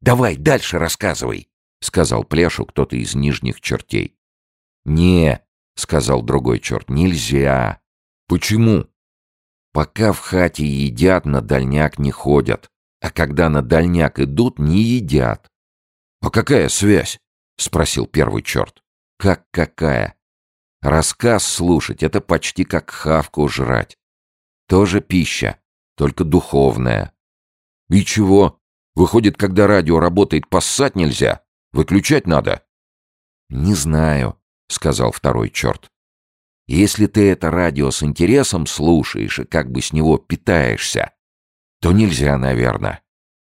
Давай, дальше рассказывай, — сказал Плешу кто-то из нижних чертей. «Не», — сказал другой черт, — «нельзя». «Почему?» «Пока в хате едят, на дальняк не ходят, а когда на дальняк идут, не едят». «А какая связь?» — спросил первый черт. «Как какая?» «Рассказ слушать — это почти как хавку жрать. Тоже пища, только духовная». «И чего? Выходит, когда радио работает, поссать нельзя? Выключать надо?» «Не знаю», — сказал второй черт. «Если ты это радио с интересом слушаешь и как бы с него питаешься, то нельзя, наверное.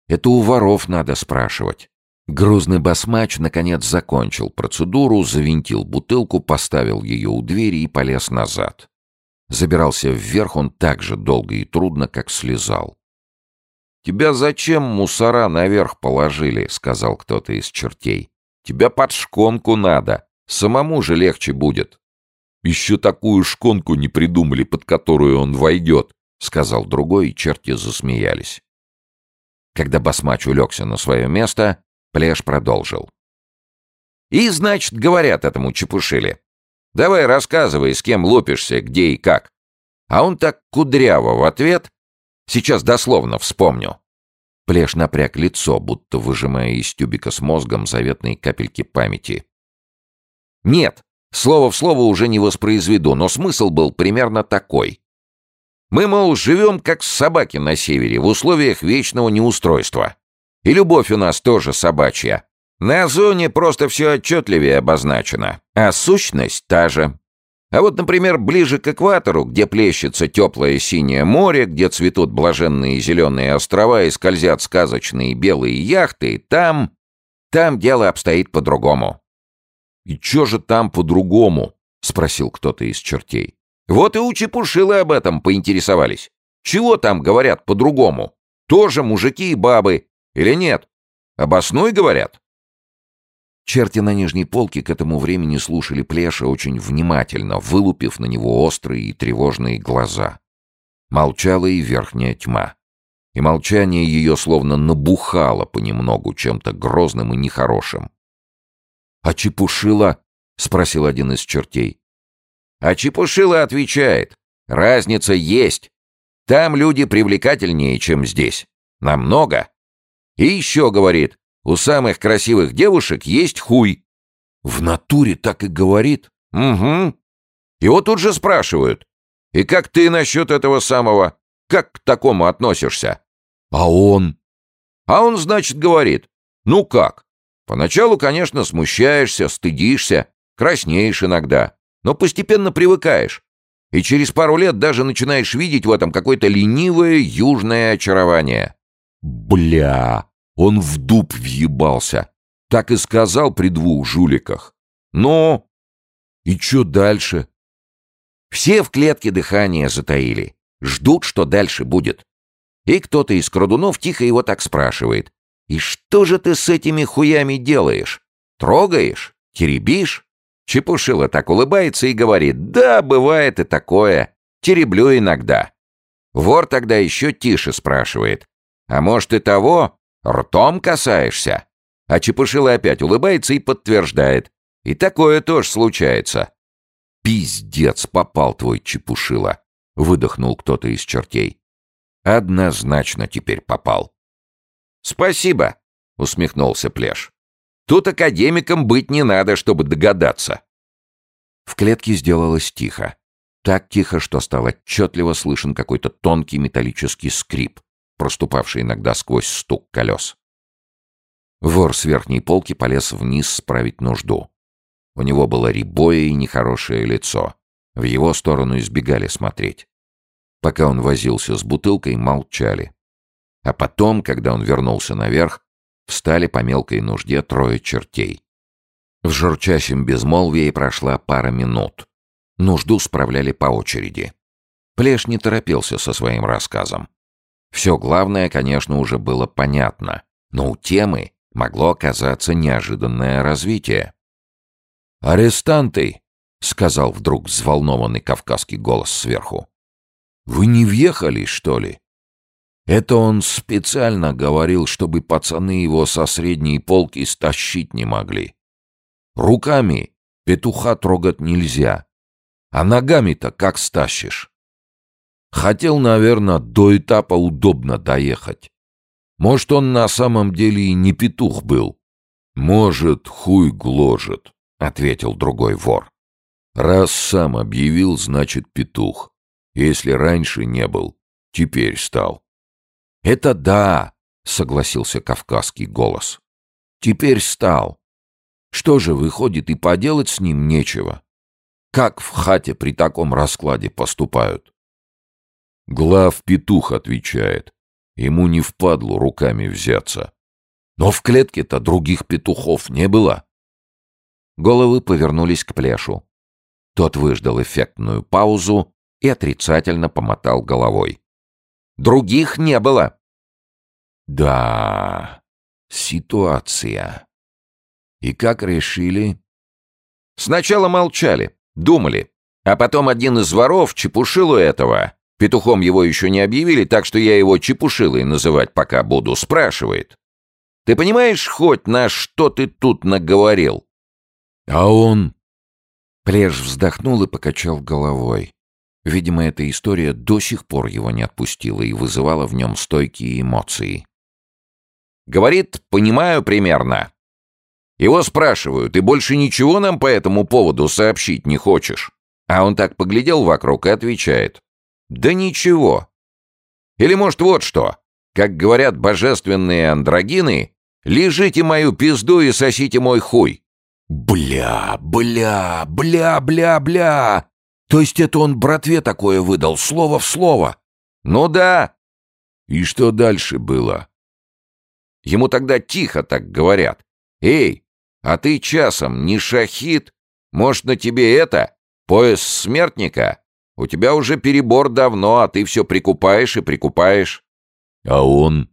Это у воров надо спрашивать». Грузный басмач наконец закончил процедуру, завинтил бутылку, поставил ее у двери и полез назад. Забирался вверх он так же долго и трудно, как слезал. «Тебя зачем мусора наверх положили?» — сказал кто-то из чертей. «Тебя под шконку надо. Самому же легче будет». «Еще такую шконку не придумали, под которую он войдет», — сказал другой, и черти засмеялись. Когда басмач улегся на свое место, Плеш продолжил. «И, значит, говорят этому чепушили. Давай рассказывай, с кем лупишься, где и как». А он так кудряво в ответ, Сейчас дословно вспомню. Плеш напряг лицо, будто выжимая из тюбика с мозгом заветные капельки памяти. Нет, слово в слово уже не воспроизведу, но смысл был примерно такой. Мы, мол, живем как собаки на севере, в условиях вечного неустройства. И любовь у нас тоже собачья. На зоне просто все отчетливее обозначено, а сущность та же. А вот, например, ближе к экватору, где плещется теплое синее море, где цветут блаженные зеленые острова и скользят сказочные белые яхты, там... там дело обстоит по-другому. «И чё же там по-другому?» — спросил кто-то из чертей. «Вот и у Чепушилы об этом поинтересовались. Чего там говорят по-другому? Тоже мужики и бабы. Или нет? Обоснуй, говорят?» Черти на нижней полке к этому времени слушали Плеша очень внимательно, вылупив на него острые и тревожные глаза. Молчала и верхняя тьма. И молчание ее словно набухало понемногу чем-то грозным и нехорошим. «А Чепушила?» — спросил один из чертей. А Чепушила отвечает. «Разница есть. Там люди привлекательнее, чем здесь. Намного. И еще, говорит, у самых красивых девушек есть хуй». «В натуре так и говорит?» «Угу. Вот тут же спрашивают. И как ты насчет этого самого? Как к такому относишься?» «А он?» «А он, значит, говорит. Ну как? Поначалу, конечно, смущаешься, стыдишься, краснеешь иногда, но постепенно привыкаешь. И через пару лет даже начинаешь видеть в этом какое-то ленивое южное очарование». «Бля!» Он в дуб въебался. Так и сказал при двух жуликах. Ну, и что дальше? Все в клетке дыхания затаили. Ждут, что дальше будет. И кто-то из крадунов тихо его так спрашивает. «И что же ты с этими хуями делаешь? Трогаешь? Теребишь?» Чепушила так улыбается и говорит. «Да, бывает и такое. Тереблю иногда». Вор тогда еще тише спрашивает. «А может и того? Ртом касаешься?» А Чепушила опять улыбается и подтверждает. И такое тоже случается. «Пиздец, попал твой Чепушила!» — выдохнул кто-то из чертей. «Однозначно теперь попал». «Спасибо!» — усмехнулся Плеш. «Тут академиком быть не надо, чтобы догадаться». В клетке сделалось тихо. Так тихо, что стал отчетливо слышен какой-то тонкий металлический скрип проступавший иногда сквозь стук колес. Вор с верхней полки полез вниз справить нужду. У него было рябое и нехорошее лицо. В его сторону избегали смотреть. Пока он возился с бутылкой, молчали. А потом, когда он вернулся наверх, встали по мелкой нужде трое чертей. В журчащем безмолвии прошла пара минут. Нужду справляли по очереди. Плеш не торопился со своим рассказом. Все главное, конечно, уже было понятно, но у темы могло оказаться неожиданное развитие. «Арестанты!» — сказал вдруг взволнованный кавказский голос сверху. «Вы не въехали, что ли?» Это он специально говорил, чтобы пацаны его со средней полки стащить не могли. Руками петуха трогать нельзя, а ногами-то как стащишь? Хотел, наверное, до этапа удобно доехать. Может, он на самом деле и не петух был. Может, хуй гложет, — ответил другой вор. Раз сам объявил, значит, петух. Если раньше не был, теперь стал. «Это да!» — согласился кавказский голос. «Теперь стал. Что же, выходит, и поделать с ним нечего? Как в хате при таком раскладе поступают?» Глав петух отвечает. Ему не впадло руками взяться. Но в клетке-то других петухов не было. Головы повернулись к Плешу. Тот выждал эффектную паузу и отрицательно помотал головой. Других не было. Да, ситуация. И как решили? Сначала молчали, думали. А потом один из воров чепушил у этого. Петухом его еще не объявили, так что я его чепушилой называть пока буду, спрашивает. Ты понимаешь хоть на что ты тут наговорил? А он... Плеж вздохнул и покачал головой. Видимо, эта история до сих пор его не отпустила и вызывала в нем стойкие эмоции. «Говорит, понимаю примерно. Его спрашивают, ты больше ничего нам по этому поводу сообщить не хочешь?» А он так поглядел вокруг и отвечает. «Да ничего. Или, может, вот что. Как говорят божественные андрогины, лежите мою пизду и сосите мой хуй». «Бля, бля, бля, бля, бля!» То есть это он братве такое выдал, слово в слово? Ну да. И что дальше было? Ему тогда тихо так говорят. Эй, а ты часом не шахид? Может, на тебе это? Пояс смертника? У тебя уже перебор давно, а ты все прикупаешь и прикупаешь. А он?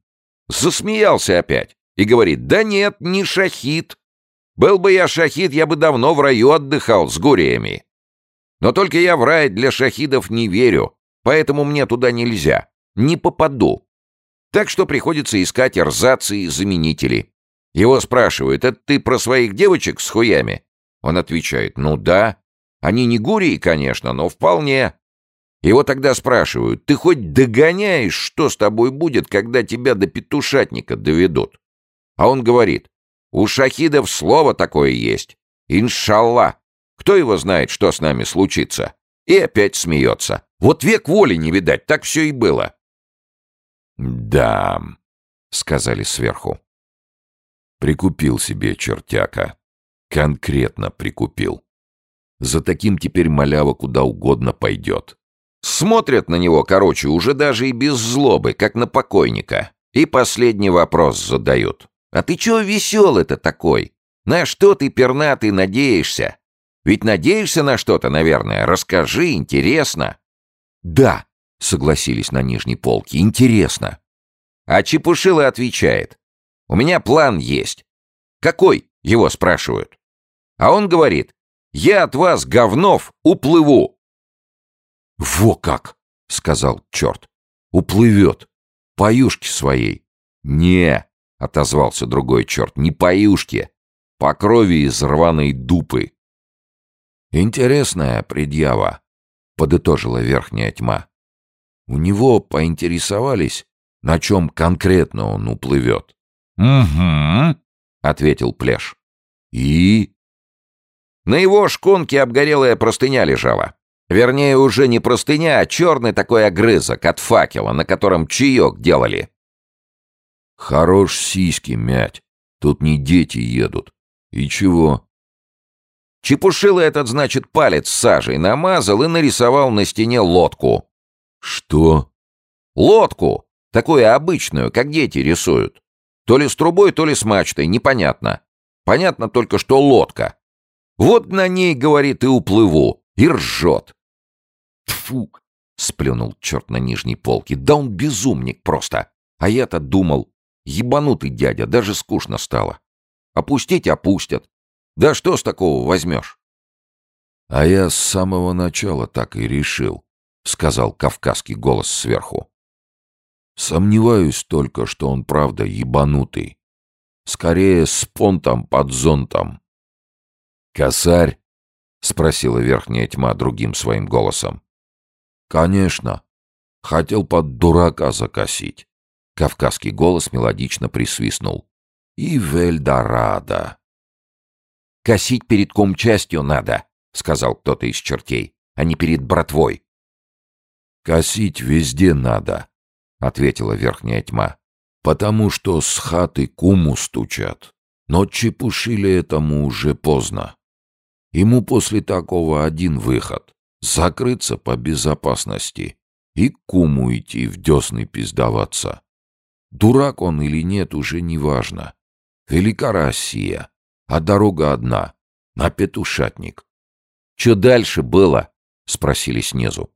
Засмеялся опять и говорит, да нет, не шахид. Был бы я шахид, я бы давно в раю отдыхал с гуриями. Но только я в рай для шахидов не верю, поэтому мне туда нельзя. Не попаду. Так что приходится искать эрзацы и заменители. Его спрашивают, это ты про своих девочек с хуями? Он отвечает, ну да. Они не гурии, конечно, но вполне. Его тогда спрашивают, ты хоть догоняешь, что с тобой будет, когда тебя до петушатника доведут? А он говорит, у шахидов слово такое есть. Иншалла. Кто его знает, что с нами случится? И опять смеется. Вот век воли не видать, так все и было. «Да», — сказали сверху. Прикупил себе чертяка. Конкретно прикупил. За таким теперь малява куда угодно пойдет. Смотрят на него, короче, уже даже и без злобы, как на покойника. И последний вопрос задают. «А ты чего веселый-то такой? На что ты, пернатый, надеешься? Ведь надеешься на что-то, наверное. Расскажи, интересно». «Да», — согласились на нижней полке, — «интересно». А Чепушила отвечает. «У меня план есть». «Какой?» — его спрашивают. А он говорит. «Я от вас, говнов, уплыву». «Во как!» — сказал черт. «Уплывет. Поюшки своей». «Не», — отозвался другой черт, — «не поюшки. По крови из рваной дупы». «Интересная предъява», — подытожила верхняя тьма. «У него поинтересовались, на чем конкретно он уплывет». «Угу», — ответил Плеш. «И?» На его шконке обгорелая простыня лежала. Вернее, уже не простыня, а черный такой огрызок от факела, на котором чаек делали. «Хорош сиськи мять. Тут не дети едут. И чего? Чепушила этот, значит, палец сажей намазал и нарисовал на стене лодку. Что? Лодку. Такую обычную, как дети рисуют. То ли с трубой, то ли с мачтой, непонятно. Понятно только, что лодка. Вот на ней, говорит, и уплыву. И ржет. Тфу, сплюнул черт на нижней полке. Да он безумник просто. А я-то думал, ебанутый дядя, даже скучно стало. Опустить опустят, да что с такого возьмешь? — А я с самого начала так и решил, — сказал кавказский голос сверху. Сомневаюсь только, что он правда ебанутый. Скорее, с понтом под зонтом. «Косарь?» — спросила верхняя тьма другим своим голосом. «Конечно. Хотел под дурака закосить». Кавказский голос мелодично присвистнул. «И Вельдорадо». «Косить перед комчастью надо», — сказал кто-то из чертей, — «а не перед братвой». «Косить везде надо», — ответила верхняя тьма потому что с хаты куму стучат. Но чепушили этому уже поздно. Ему после такого один выход — закрыться по безопасности и куму идти в десны пиздоваться. Дурак он или нет, уже не важно. Велика Россия, а дорога одна — на петушатник. «Че дальше было?» — спросили снизу.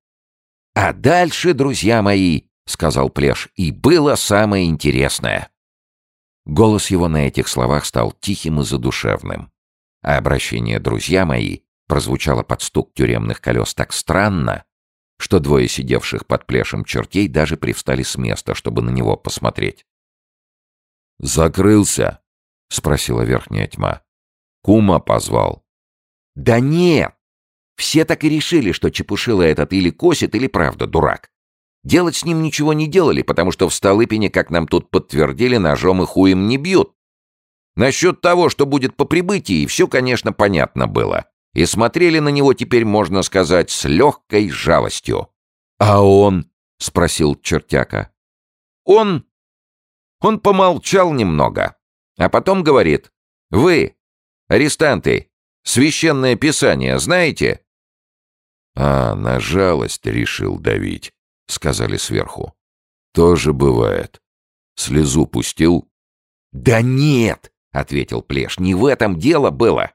«А дальше, друзья мои, — сказал Плеш, — и было самое интересное. Голос его на этих словах стал тихим и задушевным. А обращение «друзья мои» прозвучало под стук тюремных колес так странно, что двое сидевших под плешем чертей даже привстали с места, чтобы на него посмотреть. «Закрылся?» — спросила верхняя тьма. «Кума позвал». «Да нет! Все так и решили, что Чепушила этот или косит, или правда дурак. Делать с ним ничего не делали, потому что в Столыпине, как нам тут подтвердили, ножом и хуем не бьют. Насчет того, что будет по прибытии, все, конечно, понятно было. И смотрели на него теперь, можно сказать, с легкой жалостью. «А он?» — спросил чертяка. «Он...» Он помолчал немного, а потом говорит. «Вы, арестанты, священное писание знаете?» «А, на жалость решил давить», — сказали сверху. «Тоже бывает. Слезу пустил?» «Да нет!» — ответил Плеш. «Не в этом дело было.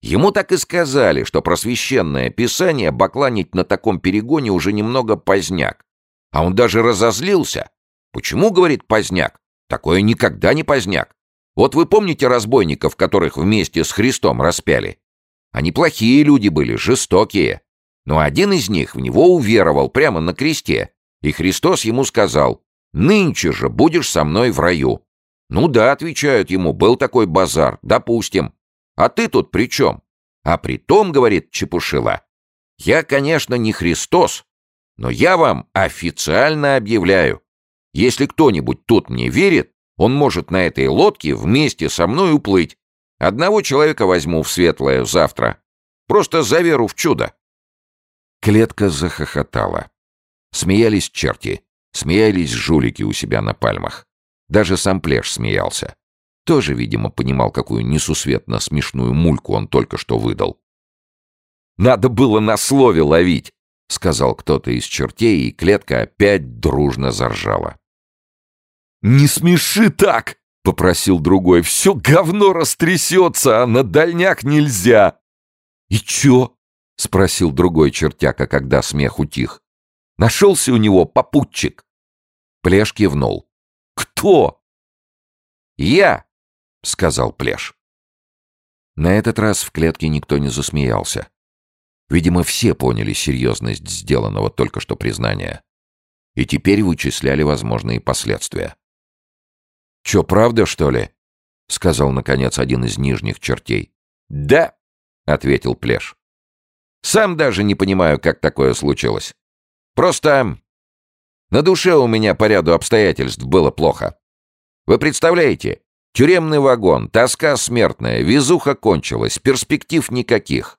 Ему так и сказали, что просвященное писание бакланить на таком перегоне уже немного поздняк. А он даже разозлился. Почему, говорит, поздняк? Такое никогда не поздняк. Вот вы помните разбойников, которых вместе с Христом распяли? Они плохие люди были, жестокие. Но один из них в него уверовал прямо на кресте, и Христос ему сказал, «Нынче же будешь со мной в раю». «Ну да», — отвечают ему, — «был такой базар, допустим. А ты тут при чем?» «А при том, — говорит Чепушила, — я, конечно, не Христос, но я вам официально объявляю, если кто-нибудь тут мне верит, он может на этой лодке вместе со мной уплыть. Одного человека возьму в светлое завтра. Просто за веру в чудо. Клетка захохотала. Смеялись черти, смеялись жулики у себя на пальмах. Даже сам Плеш смеялся. Тоже, видимо, понимал, какую несусветно смешную мульку он только что выдал. «Надо было на слове ловить!» — сказал кто-то из чертей, и клетка опять дружно заржала. «Не смеши так!» — попросил другой. «Все говно растрясется, а на дальняк нельзя!» «И чё?» — спросил другой чертяка, когда смех утих. «Нашелся у него попутчик?» Плеш кивнул. «Кто?» «Я!» — сказал Плеш. На этот раз в клетке никто не засмеялся. Видимо, все поняли серьезность сделанного только что признания. И теперь вычисляли возможные последствия. «Чё, правда, что ли?» — сказал, наконец, один из нижних чертей. «Да», — ответил Плеш. Сам даже не понимаю, как такое случилось. Просто на душе у меня по ряду обстоятельств было плохо. Вы представляете, тюремный вагон, тоска смертная, везуха кончилась, перспектив никаких.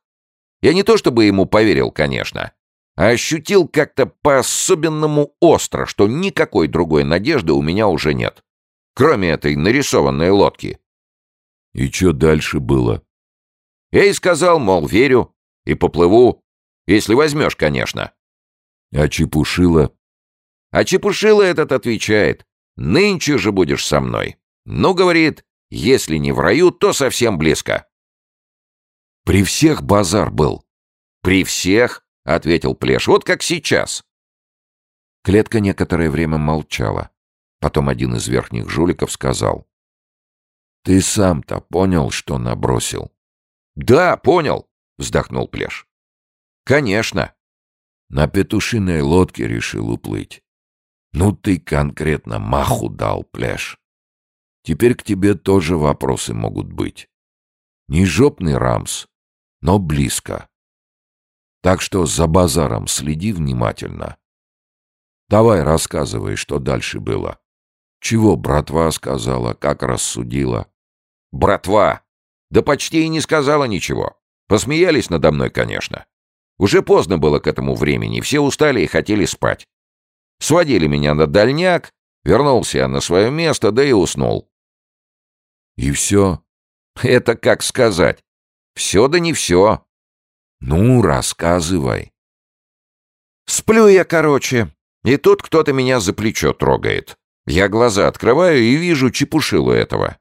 Я не то чтобы ему поверил, конечно, а ощутил как-то по-особенному остро, что никакой другой надежды у меня уже нет. Кроме этой нарисованной лодки. И что дальше было? Я и сказал, мол, верю, и поплыву, если возьмешь, конечно. А Чепушила? А Чепушила этот отвечает, нынче же будешь со мной. Ну, говорит, если не в раю, то совсем близко. При всех базар был. При всех, ответил Плеш, вот как сейчас. Клетка некоторое время молчала. Потом один из верхних жуликов сказал. «Ты сам-то понял, что набросил?» «Да, понял вздохнул Плеш. Конечно. На петушиной лодке решил уплыть. Ну ты конкретно маху дал, пляж. Теперь к тебе тоже вопросы могут быть. Не жопный рамс, но близко. Так что за базаром следи внимательно. Давай рассказывай, что дальше было. Чего братва сказала, как рассудила? Братва! Да почти и не сказала ничего. Посмеялись надо мной, конечно. Уже поздно было к этому времени, все устали и хотели спать. Сводили меня на дальняк, вернулся я на свое место, да и уснул. И все? Это как сказать. Все да не все. Ну, рассказывай. Сплю я, короче, и тут кто-то меня за плечо трогает. Я глаза открываю и вижу чепушилу этого.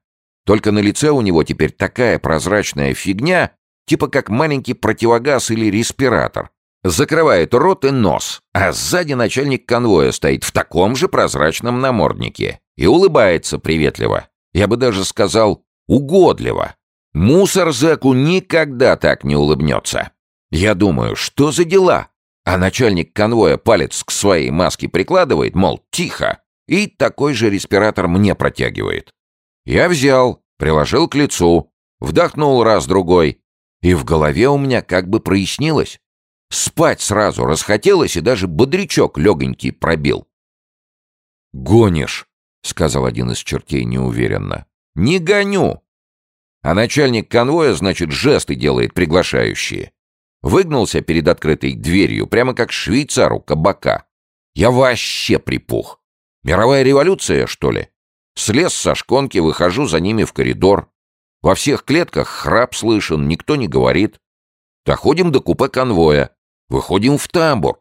Только на лице у него теперь такая прозрачная фигня, типа как маленький противогаз или респиратор. Закрывает рот и нос, а сзади начальник конвоя стоит в таком же прозрачном наморднике и улыбается приветливо. Я бы даже сказал, угодливо. Мусор зэку никогда так не улыбнется. Я думаю, что за дела? А начальник конвоя палец к своей маске прикладывает, мол, тихо, и такой же респиратор мне протягивает. Я взял, приложил к лицу, вдохнул раз-другой, и в голове у меня как бы прояснилось. Спать сразу расхотелось, и даже бодрячок легонький пробил. «Гонишь», — сказал один из чертей неуверенно. «Не гоню!» А начальник конвоя, значит, жесты делает приглашающие. Выгнулся перед открытой дверью, прямо как швейцару кабака. Я вообще припух. Мировая революция, что ли? Слез со шконки, выхожу за ними в коридор. Во всех клетках храп слышен, никто не говорит. Доходим до купе конвоя. Выходим в тамбур.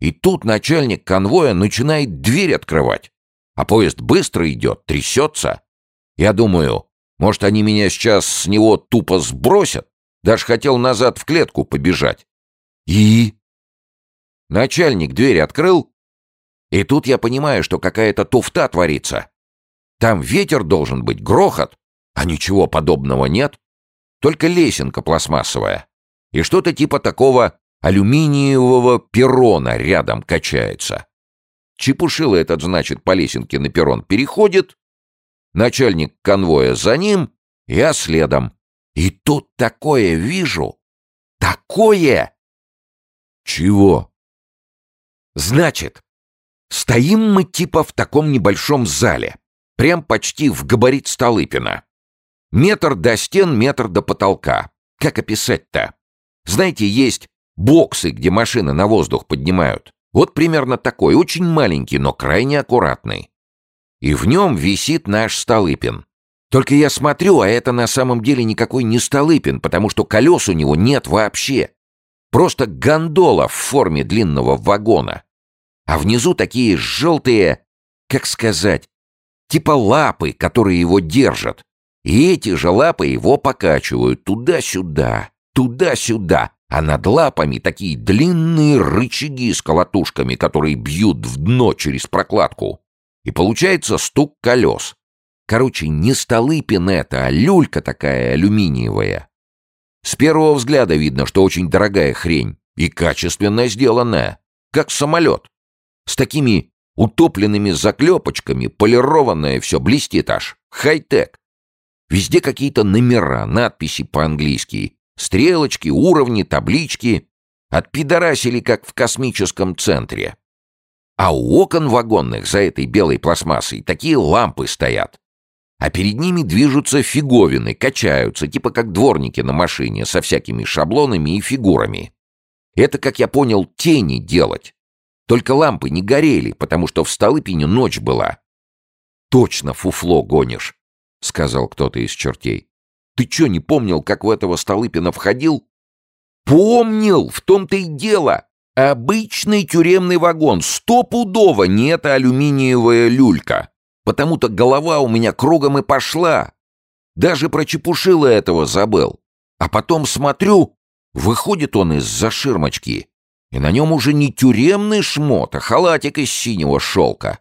И тут начальник конвоя начинает дверь открывать. А поезд быстро идет, трясется. Я думаю, может, они меня сейчас с него тупо сбросят? Даже хотел назад в клетку побежать. И? Начальник дверь открыл, и тут я понимаю, что какая-то туфта творится. Там ветер должен быть, грохот. А ничего подобного нет. Только лесенка пластмассовая. И что-то типа такого алюминиевого перрона рядом качается. Чепушила этот, значит, по лесенке на перрон переходит. Начальник конвоя за ним, я следом. И тут такое вижу. Такое! Чего? Значит, стоим мы типа в таком небольшом зале. Прям почти в габарит Столыпина. Метр до стен, метр до потолка. Как описать-то? Знаете, есть боксы, где машины на воздух поднимают. Вот примерно такой, очень маленький, но крайне аккуратный. И в нем висит наш Столыпин. Только я смотрю, а это на самом деле никакой не Столыпин, потому что колес у него нет вообще. Просто гондола в форме длинного вагона. А внизу такие желтые, как сказать, типа лапы, которые его держат. И эти же лапы его покачивают туда-сюда, туда-сюда, а над лапами такие длинные рычаги с колотушками, которые бьют в дно через прокладку. И получается стук колес. Короче, не Столыпин это, а люлька такая алюминиевая. С первого взгляда видно, что очень дорогая хрень и качественно сделанная, как самолет. С такими утопленными заклепочками, полированное все блестит аж. Хай-тек. Везде какие-то номера, надписи по-английски. Стрелочки, уровни, таблички. Отпидорасили, как в космическом центре. А у окон вагонных за этой белой пластмассой такие лампы стоят. А перед ними движутся фиговины, качаются, типа как дворники на машине, со всякими шаблонами и фигурами. Это, как я понял, тени делать. Только лампы не горели, потому что в Столыпине ночь была. Точно фуфло гонишь. — сказал кто-то из чертей. «Ты что, не помнил, как в этого Столыпина входил?» «Помнил! В том-то и дело! Обычный тюремный вагон, стопудово не эта алюминиевая люлька. Потому-то голова у меня кругом и пошла. Даже про чепушила этого забыл. А потом смотрю, выходит он из-за ширмочки, и на нем уже не тюремный шмот, а халатик из синего шелка.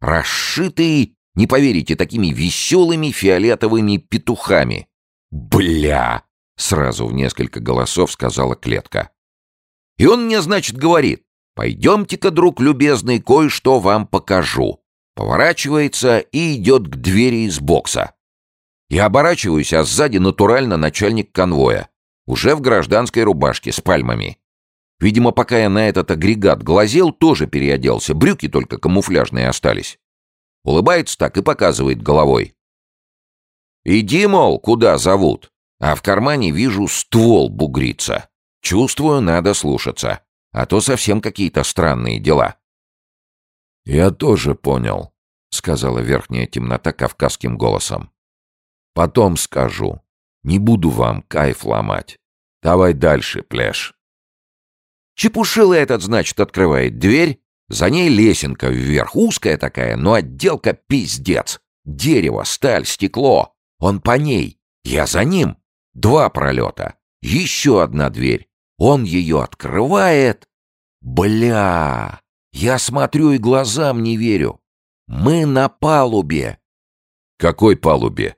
Расшитый не поверите, такими веселыми фиолетовыми петухами. «Бля!» — сразу в несколько голосов сказала клетка. И он мне, значит, говорит, «Пойдемте-ка, друг любезный, кое-что вам покажу». Поворачивается и идет к двери из бокса. Я оборачиваюсь, а сзади натурально начальник конвоя. Уже в гражданской рубашке с пальмами. Видимо, пока я на этот агрегат глазел, тоже переоделся. Брюки только камуфляжные остались. Улыбается так и показывает головой. «Иди, мол, куда зовут?» А в кармане вижу ствол бугриться. Чувствую, надо слушаться. А то совсем какие-то странные дела. «Я тоже понял», — сказала верхняя темнота кавказским голосом. «Потом скажу. Не буду вам кайф ломать. Давай дальше, пляж». Чепушила этот, значит, открывает дверь. За ней лесенка вверх, узкая такая, но отделка пиздец. Дерево, сталь, стекло. Он по ней. Я за ним. Два пролета. Еще одна дверь. Он ее открывает. Бля! Я смотрю и глазам не верю. Мы на палубе. Какой палубе?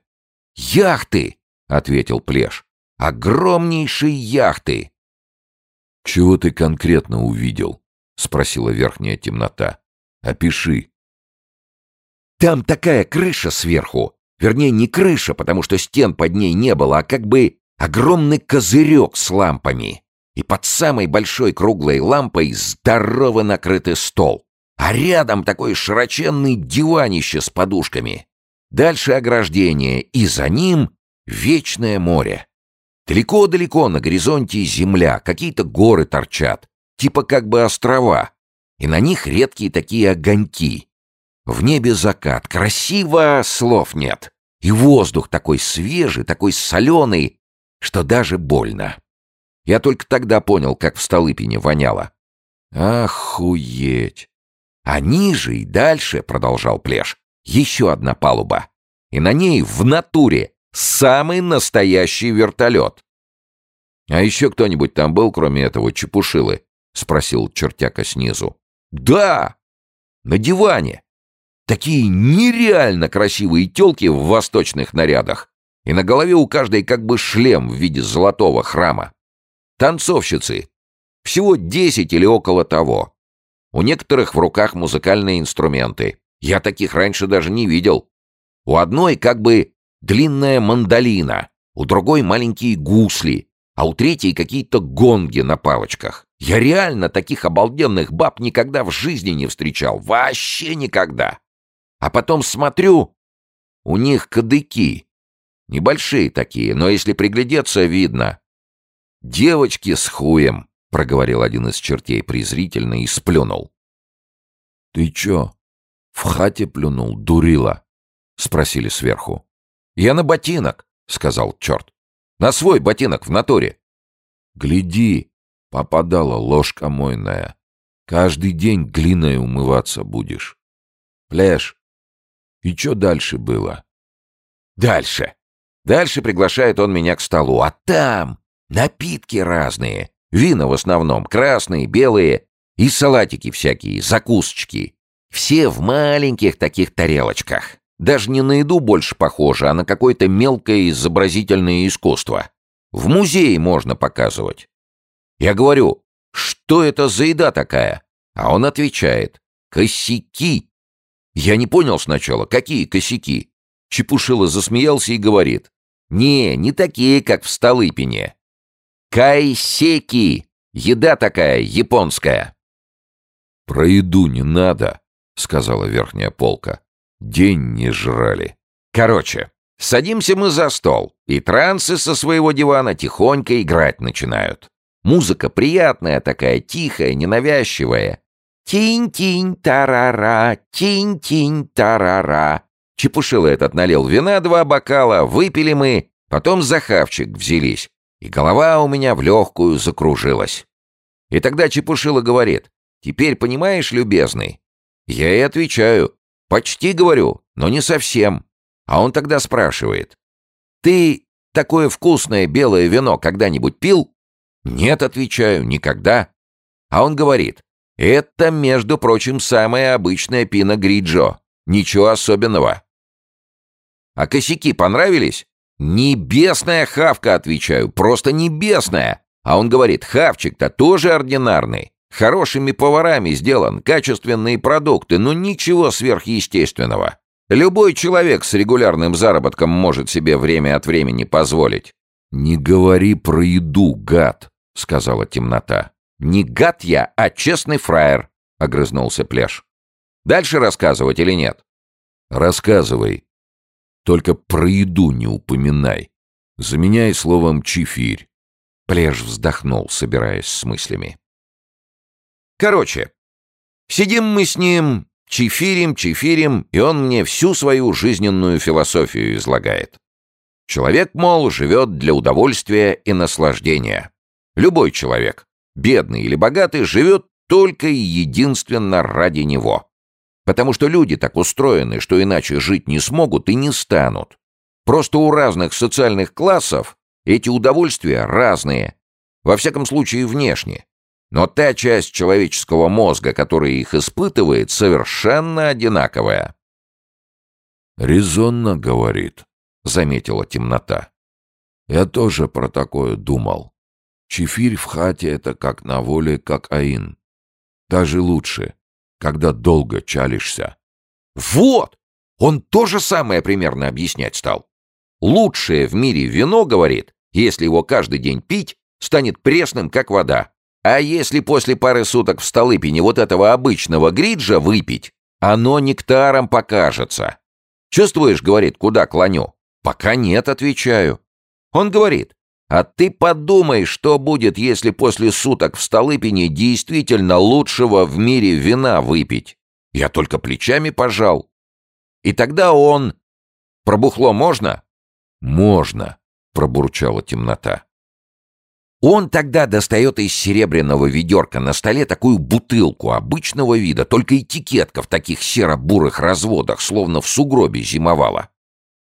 Яхты, ответил Плеш. Огромнейшие яхты. Чего ты конкретно увидел? Спросила верхняя темнота. Опиши. Там такая крыша сверху. Вернее, не крыша, потому что стен под ней не было, а как бы огромный козырек с лампами. И под самой большой круглой лампой здорово накрытый стол. А рядом такой широченный диванище с подушками. Дальше ограждение, и за ним вечное море. Далеко-далеко на горизонте земля, какие-то горы торчат, типа как бы острова. И на них редкие такие огоньки. В небе закат, красиво, слов нет. И воздух такой свежий, такой соленый, что даже больно. Я только тогда понял, как в Столыпине воняло. Охуеть! А ниже и дальше, продолжал Плеш, еще одна палуба. И на ней в натуре самый настоящий вертолет. А еще кто-нибудь там был, кроме этого чепушилы? Спросил чертяка снизу. Да! На диване. Такие нереально красивые тёлки в восточных нарядах. И на голове у каждой как бы шлем в виде золотого храма. Танцовщицы. Всего десять или около того. У некоторых в руках музыкальные инструменты. Я таких раньше даже не видел. У одной как бы длинная мандолина, у другой маленькие гусли, а у третьей какие-то гонги на палочках. Я реально таких обалденных баб никогда в жизни не встречал. Вообще никогда. А потом смотрю, у них кадыки. Небольшие такие, но если приглядеться, видно. «Девочки с хуем», — проговорил один из чертей презрительно и сплюнул. «Ты чё, в хате плюнул, дурила?» — спросили сверху. «Я на ботинок», — сказал черт. «На свой ботинок в натуре». «Гляди, попадала ложка мойная. Каждый день глиной умываться будешь. Пляж, и что дальше было? Дальше. Дальше приглашает он меня к столу, а там напитки разные. Вина в основном, красные, белые и салатики всякие, закусочки. Все в маленьких таких тарелочках. Даже не на еду больше похоже, а на какое-то мелкое изобразительное искусство. В музее можно показывать. Я говорю, что это за еда такая? А он отвечает, косяки. Я не понял сначала, какие косяки. Чепушила засмеялся и говорит. Не, не такие, как в Столыпине. Кайсеки. Еда такая, японская. Про еду не надо, сказала верхняя полка. День не жрали. Короче, садимся мы за стол, и трансы со своего дивана тихонько играть начинают. Музыка приятная такая, тихая, ненавязчивая. Тинь-тинь-тарара, тинь-тинь-тарара. Чепушила этот налил вина два бокала, выпили мы, потом за хавчик взялись, и голова у меня в легкую закружилась. И тогда Чепушила говорит, «Теперь понимаешь, любезный?» Я и отвечаю, «Почти говорю, но не совсем». А он тогда спрашивает, «Ты такое вкусное белое вино когда-нибудь пил?» «Нет», отвечаю, «никогда». А он говорит, это, между прочим, самая обычная пина Гриджо. Ничего особенного. А косяки понравились? Небесная хавка, отвечаю, просто небесная. А он говорит, хавчик-то тоже ординарный. Хорошими поварами сделан, качественные продукты, но ничего сверхъестественного. Любой человек с регулярным заработком может себе время от времени позволить. «Не говори про еду, гад», — сказала темнота. «Не гад я, а честный фраер», — огрызнулся Пляж. «Дальше рассказывать или нет?» «Рассказывай. Только про еду не упоминай. Заменяй словом «чефирь». Плеж вздохнул, собираясь с мыслями. Короче, сидим мы с ним, чефирим, чефирим, и он мне всю свою жизненную философию излагает. Человек, мол, живет для удовольствия и наслаждения. Любой человек, бедный или богатый, живет только и единственно ради него. Потому что люди так устроены, что иначе жить не смогут и не станут. Просто у разных социальных классов эти удовольствия разные, во всяком случае внешне. Но та часть человеческого мозга, которая их испытывает, совершенно одинаковая. «Резонно, — говорит», — заметила темнота. «Я тоже про такое думал. Чефирь в хате — это как на воле, как аин. Даже лучше, когда долго чалишься». «Вот! Он то же самое примерно объяснять стал. Лучшее в мире вино, говорит, если его каждый день пить, станет пресным, как вода. А если после пары суток в Столыпине вот этого обычного гриджа выпить, оно нектаром покажется. Чувствуешь, говорит, куда клоню? Пока нет, отвечаю. Он говорит, а ты подумай, что будет, если после суток в Столыпине действительно лучшего в мире вина выпить. Я только плечами пожал. И тогда он... Пробухло можно? «Можно», — пробурчала темнота. Он тогда достает из серебряного ведерка на столе такую бутылку обычного вида, только этикетка в таких серо-бурых разводах, словно в сугробе зимовала.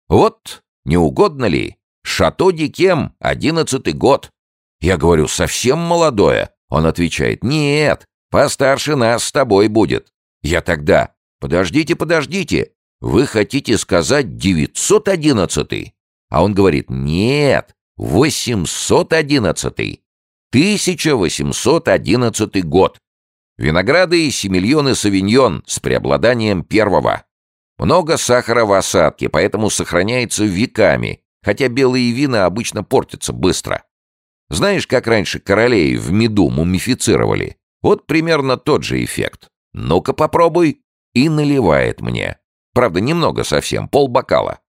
Вот, не угодно ли? Шато Дикем, одиннадцатый год. Я говорю, совсем молодое. Он отвечает, нет, постарше нас с тобой будет. Я тогда, подождите, подождите, вы хотите сказать девятьсот одиннадцатый? А он говорит, нет, 811. 1811 год. Винограды и семильон и савиньон с преобладанием первого. Много сахара в осадке, поэтому сохраняется веками, хотя белые вина обычно портятся быстро. Знаешь, как раньше королей в меду мумифицировали? Вот примерно тот же эффект. Ну-ка попробуй. И наливает мне. Правда, немного совсем, полбокала.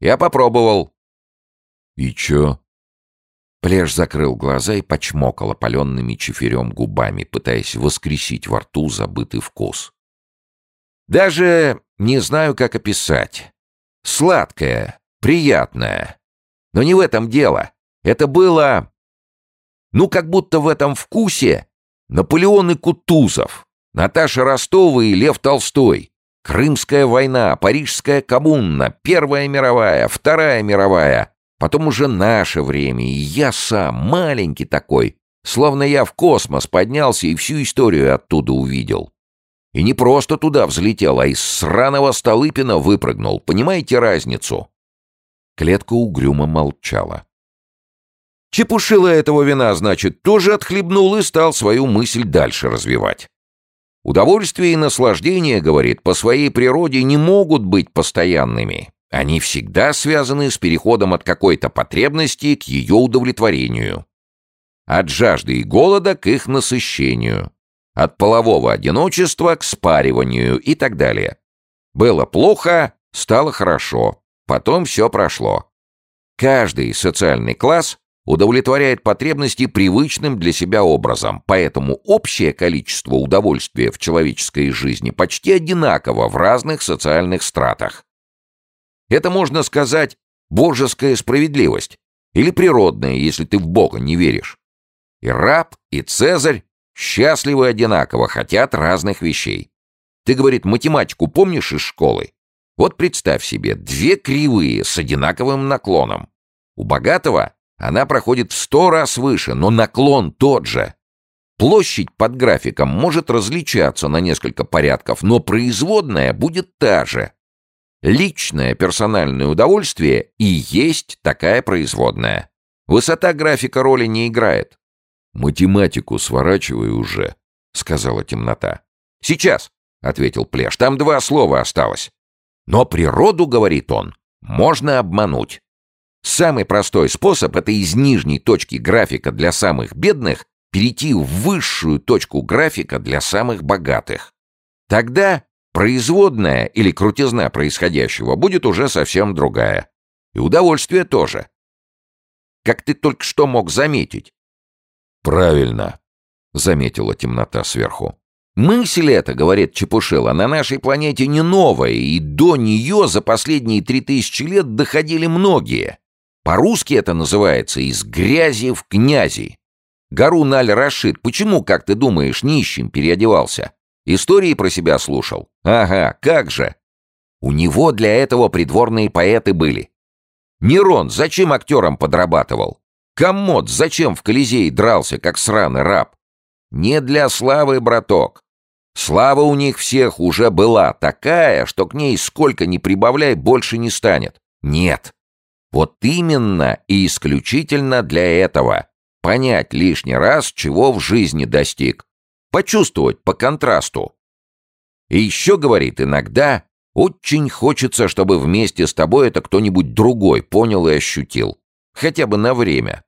Я попробовал. И чё? Плеш закрыл глаза и почмокал опаленными чеферем губами, пытаясь воскресить во рту забытый вкус. Даже не знаю, как описать. Сладкое, приятное. Но не в этом дело. Это было... Ну, как будто в этом вкусе Наполеон и Кутузов, Наташа Ростова и Лев Толстой. Крымская война, Парижская коммуна, Первая мировая, Вторая мировая. Потом уже наше время, и я сам, маленький такой, словно я в космос поднялся и всю историю оттуда увидел. И не просто туда взлетел, а из сраного Столыпина выпрыгнул. Понимаете разницу?» Клетка угрюмо молчала. Чепушила этого вина, значит, тоже отхлебнул и стал свою мысль дальше развивать. Удовольствие и наслаждение, говорит, по своей природе не могут быть постоянными. Они всегда связаны с переходом от какой-то потребности к ее удовлетворению. От жажды и голода к их насыщению. От полового одиночества к спариванию и так далее. Было плохо, стало хорошо. Потом все прошло. Каждый социальный класс удовлетворяет потребности привычным для себя образом, поэтому общее количество удовольствия в человеческой жизни почти одинаково в разных социальных стратах. Это, можно сказать, божеская справедливость. Или природная, если ты в Бога не веришь. И раб, и Цезарь счастливы одинаково, хотят разных вещей. Ты, говорит, математику помнишь из школы? Вот представь себе, две кривые с одинаковым наклоном. У богатого она проходит в сто раз выше, но наклон тот же. Площадь под графиком может различаться на несколько порядков, но производная будет та же. Личное персональное удовольствие и есть такая производная. Высота графика роли не играет. Математику сворачивай уже, — сказала темнота. «Сейчас», — ответил Плеш, — «там два слова осталось». «Но природу, — говорит он, — можно обмануть. Самый простой способ — это из нижней точки графика для самых бедных перейти в высшую точку графика для самых богатых. Тогда производная или крутизна происходящего будет уже совсем другая. И удовольствие тоже. Как ты только что мог заметить. «Правильно», — заметила темнота сверху. «Мысль эта, — говорит Чепушила, — на нашей планете не новая, и до нее за последние три тысячи лет доходили многие. По-русски это называется «из грязи в князи». Гарун аль-Рашид почему, как ты думаешь, нищим переодевался? Истории про себя слушал? Ага, как же. У него для этого придворные поэты были. Нерон зачем актером подрабатывал? Коммод зачем в Колизее дрался, как сраный раб? Не для славы, браток. Слава у них всех уже была такая, что к ней сколько ни прибавляй, больше не станет. Нет. Вот именно и исключительно для этого. Понять лишний раз, чего в жизни достиг. Почувствовать по контрасту. И еще, говорит, иногда очень хочется, чтобы вместе с тобой это кто-нибудь другой понял и ощутил. Хотя бы на время.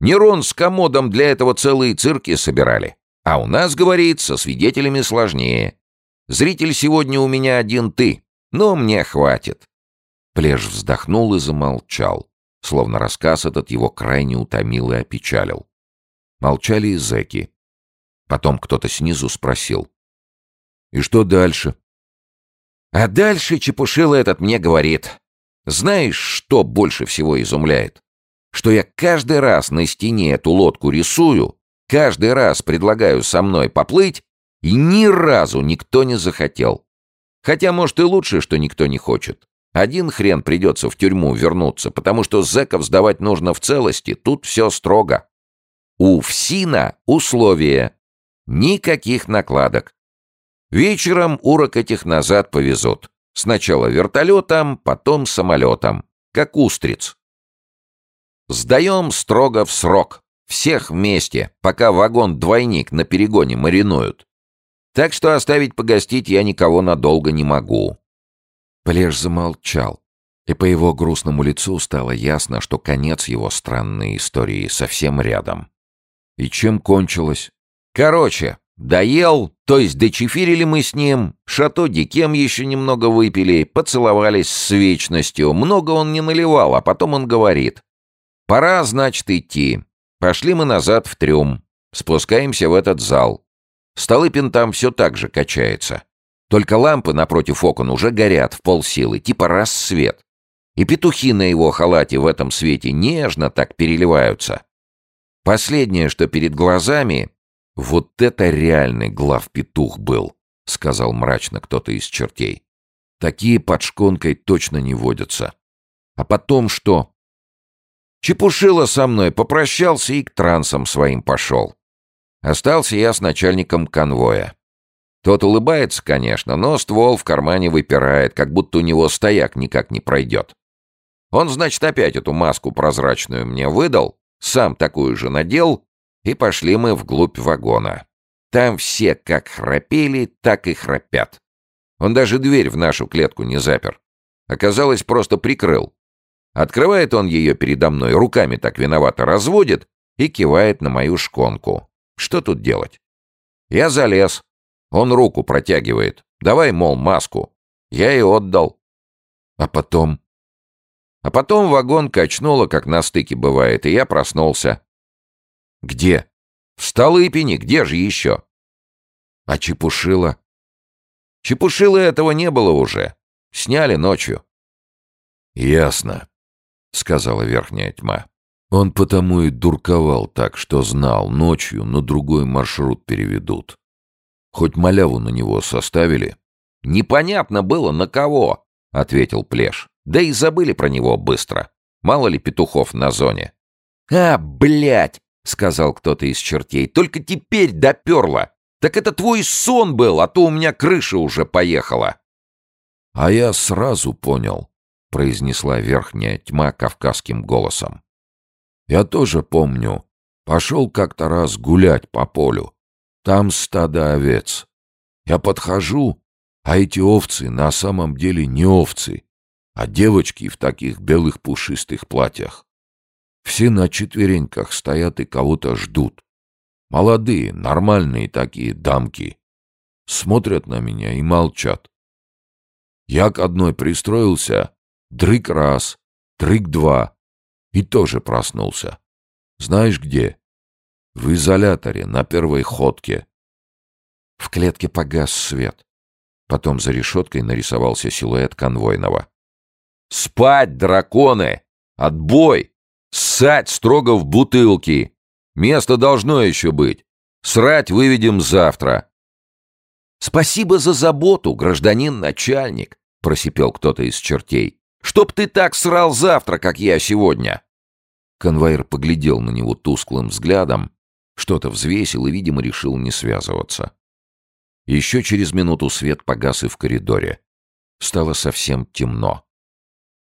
Нерон с комодом для этого целые цирки собирали. А у нас, говорит, со свидетелями сложнее. Зритель сегодня у меня один ты, но мне хватит. Плеж вздохнул и замолчал, словно рассказ этот его крайне утомил и опечалил. Молчали и зэки. Потом кто-то снизу спросил. «И что дальше?» А дальше Чепушила этот мне говорит. Знаешь, что больше всего изумляет? Что я каждый раз на стене эту лодку рисую, каждый раз предлагаю со мной поплыть, и ни разу никто не захотел. Хотя, может, и лучше, что никто не хочет. Один хрен придется в тюрьму вернуться, потому что зэков сдавать нужно в целости, тут все строго. У ФСИНа условия. Никаких накладок. Вечером урок этих назад повезут. Сначала вертолетом, потом самолетом. Как устриц. Сдаем строго в срок. Всех вместе, пока вагон-двойник на перегоне маринуют. Так что оставить погостить я никого надолго не могу. Плеш замолчал, и по его грустному лицу стало ясно, что конец его странной истории совсем рядом. И чем кончилось? Короче, доел, то есть дочефирили мы с ним, шато дикем еще немного выпили, поцеловались с вечностью, много он не наливал, а потом он говорит. «Пора, значит, идти. Пошли мы назад в трюм. Спускаемся в этот зал. Столыпин там все так же качается. Только лампы напротив окон уже горят в полсилы, типа рассвет. И петухи на его халате в этом свете нежно так переливаются. Последнее, что перед глазами... «Вот это реальный глав-петух был», — сказал мрачно кто-то из чертей. «Такие под шконкой точно не водятся. А потом что?» Чепушила со мной, попрощался и к трансам своим пошел. Остался я с начальником конвоя. Тот улыбается, конечно, но ствол в кармане выпирает, как будто у него стояк никак не пройдет. Он, значит, опять эту маску прозрачную мне выдал, сам такую же надел, и пошли мы вглубь вагона. Там все как храпели, так и храпят. Он даже дверь в нашу клетку не запер. Оказалось, просто прикрыл. Открывает он ее передо мной, руками так виновато разводит и кивает на мою шконку. Что тут делать? Я залез, он руку протягивает. Давай, мол, маску. Я и отдал. А потом? А потом вагон качнуло, как на стыке бывает, и я проснулся. Где? В Столыпине, где же еще? А Чепушила? Чепушила этого не было уже. Сняли ночью. Ясно, сказала верхняя тьма. Он потому и дурковал так, что знал, ночью на другой маршрут переведут. Хоть маляву на него составили?» «Непонятно было, на кого», — ответил Плеш. «Да и забыли про него быстро. Мало ли петухов на зоне». «А, блядь!» — сказал кто-то из чертей. «Только теперь доперло. Так это твой сон был, а то у меня крыша уже поехала». «А я сразу понял», — произнесла верхняя тьма кавказским голосом. «Я тоже помню. Пошел как-то раз гулять по полю. Там стадо овец. Я подхожу, а эти овцы на самом деле не овцы, а девочки в таких белых пушистых платьях. Все на четвереньках стоят и кого-то ждут. Молодые, нормальные такие дамки. Смотрят на меня и молчат. Я к одной пристроился, дрык раз, дрык два, и тоже проснулся. Знаешь где? В изоляторе, на первой ходке. В клетке погас свет. Потом за решеткой нарисовался силуэт конвойного. «Спать, драконы! Отбой! Ссать строго в бутылки! Место должно еще быть! Срать выведем завтра!» «Спасибо за заботу, гражданин начальник!» — просипел кто-то из чертей. «Чтоб ты так срал завтра, как я сегодня!» Конвоир поглядел на него тусклым взглядом, что-то взвесил и, видимо, решил не связываться. Еще через минуту свет погас и в коридоре. Стало совсем темно.